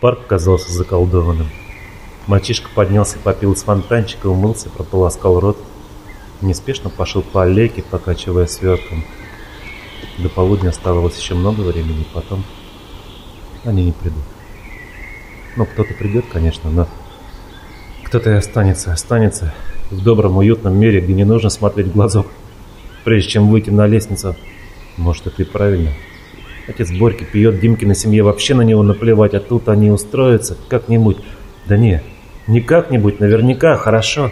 Парк казался заколдованным. Мальчишка поднялся, попил из фонтанчика, умылся, прополоскал рот. Неспешно пошел по аллейке, покачивая свертком. До полудня оставалось еще много времени, потом они не придут. Ну, кто-то придет, конечно, но кто-то и останется, останется в добром, уютном мире, где не нужно смотреть в глазок, прежде чем выйти на лестницу. Может, это и правильно. Отец Борьки пьет, Димки на семье вообще на него наплевать, а тут они устроятся как-нибудь. Да не, не как-нибудь, наверняка, хорошо.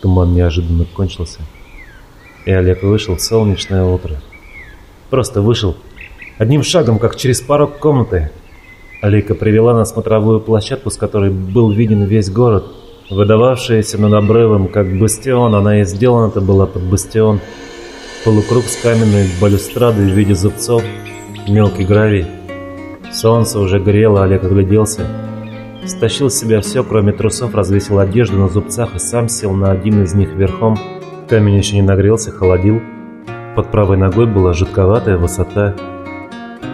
Туман неожиданно кончился, и Олег вышел в солнечное утро. Просто вышел, одним шагом, как через порог комнаты. Алейка привела на смотровую площадку, с которой был виден весь город, выдававшаяся над обрывом, как бастион, она и сделана-то была под бастион. Полукруг с каменной балюстрадой в виде зубцов, мелкий гравий. Солнце уже грело, Олег огляделся. Стащил с себя все, кроме трусов, развесил одежду на зубцах и сам сел на один из них верхом. Камень еще не нагрелся, холодил. Под правой ногой была жутковатая высота.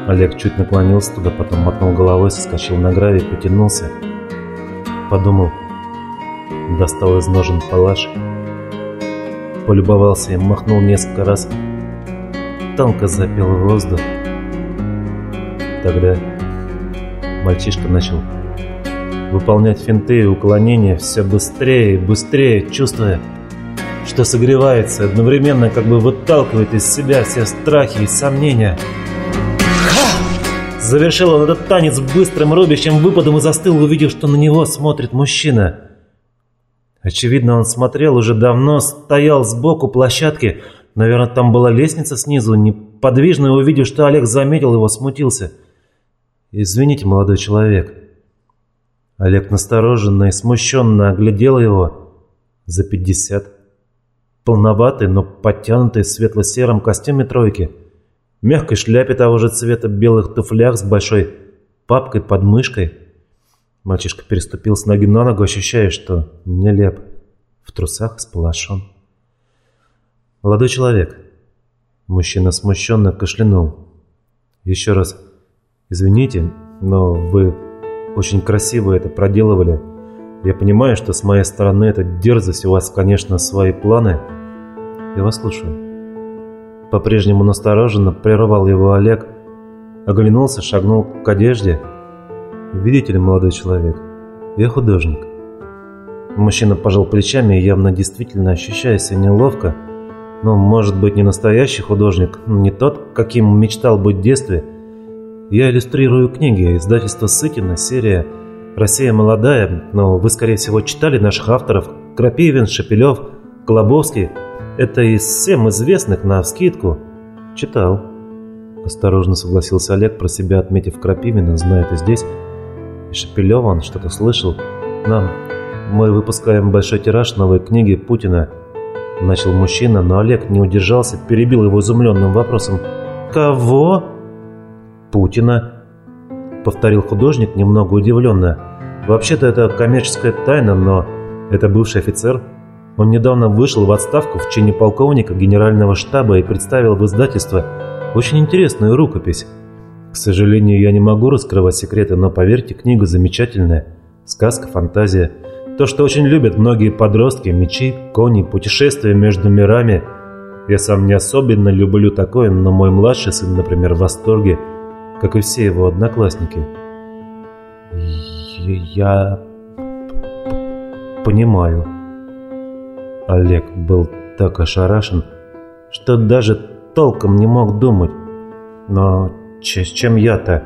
Олег чуть наклонился туда, потом мотнул головой, соскочил на гравий, потянулся. Подумал, достал из ножен палаш, полюбовался им, махнул несколько раз. Тонко запел воздух. Тогда мальчишка начал выполнять финты и уклонения все быстрее и быстрее, чувствуя, что согревается, одновременно как бы выталкивает из себя все страхи и сомнения. Завершил он этот танец быстрым рубящим выпадом и застыл, увидев, что на него смотрит мужчина. Очевидно, он смотрел уже давно, стоял сбоку площадки. Наверное, там была лестница снизу, неподвижно, и увидев, что Олег заметил его, смутился. «Извините, молодой человек». Олег настороженно и смущенно оглядел его. За пятьдесят. Полноватый, но подтянутый в светло-сером костюме тройки. Мягкой шляпе того же цвета, белых туфлях с большой папкой под мышкой. Мальчишка переступил с ноги на ногу, ощущая, что нелеп. В трусах сполошен. «Молодой человек». Мужчина смущенно кашлянул. «Еще раз извините, но вы очень красиво это проделывали. Я понимаю, что с моей стороны это дерзость, у вас, конечно, свои планы. Я вас слушаю». По-прежнему настороженно прервал его Олег, оглянулся, шагнул к одежде. «Видите ли, молодой человек, я художник». Мужчина пожал плечами, явно действительно ощущая себя неловко, но, может быть, не настоящий художник, не тот, каким мечтал быть в детстве. Я иллюстрирую книги, издательство Сытина, серия «Россия молодая», но вы, скорее всего, читали наших авторов Крапивин, Шепелев, Колобовский – это из всем известных на вскидку. Читал. Осторожно согласился Олег, про себя отметив Крапивина, знает и здесь. И Шепелева он что-то слышал. Нам. Мы выпускаем большой тираж новой книги Путина. Начал мужчина, но Олег не удержался, перебил его изумленным вопросом. «Кого?» «Путина», — повторил художник немного удивленно. «Вообще-то это коммерческая тайна, но это бывший офицер, он недавно вышел в отставку в чине полковника генерального штаба и представил в издательство очень интересную рукопись. К сожалению, я не могу раскрывать секреты, но поверьте, книга замечательная. Сказка, фантазия. То, что очень любят многие подростки, мечи, кони, путешествия между мирами. Я сам не особенно люблю такое, но мой младший сын, например, в восторге, как и все его одноклассники. Я понимаю. Олег был так ошарашен, что даже толком не мог думать. Но с чем я-то?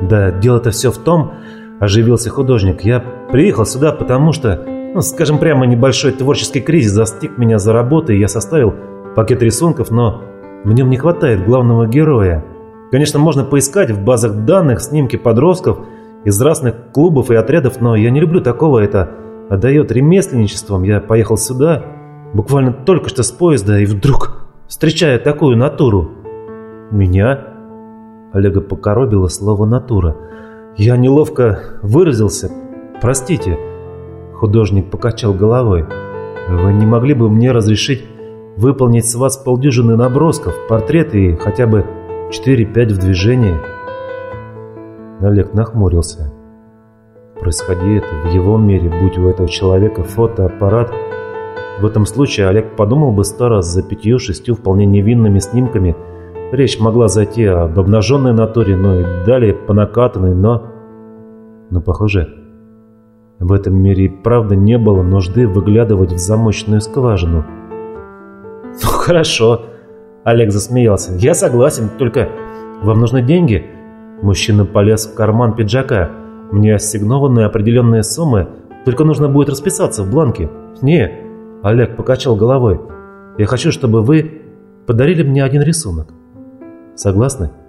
Да, дело-то все в том, оживился художник. Я приехал сюда, потому что, ну, скажем прямо, небольшой творческий кризис застиг меня за работой, я составил пакет рисунков, но в нем не хватает главного героя. Конечно, можно поискать в базах данных снимки подростков из разных клубов и отрядов, но я не люблю такого, это отдает ремесленничеством. Я поехал сюда, буквально только что с поезда, и вдруг встречаю такую натуру. Меня? Олега покоробило слово «натура». Я неловко выразился. Простите. Художник покачал головой. Вы не могли бы мне разрешить выполнить с вас полдюжины набросков, портреты и хотя бы 4-5 в движении? Олег нахмурился. Происходи это в его мире, будь у этого человека фотоаппарат. В этом случае Олег подумал бы сто раз за пятью-шестью вполне невинными снимками. Речь могла зайти об обнаженной натуре, ну и далее по накатанной, но... Но, похоже, в этом мире и правда не было нужды выглядывать в замочную скважину. «Ну хорошо», — Олег засмеялся. «Я согласен, только вам нужны деньги?» Мужчина полез в карман пиджака. «Мне ассигнованы определенные суммы, только нужно будет расписаться в бланке». «Не», — Олег покачал головой. «Я хочу, чтобы вы подарили мне один рисунок. Согласны?»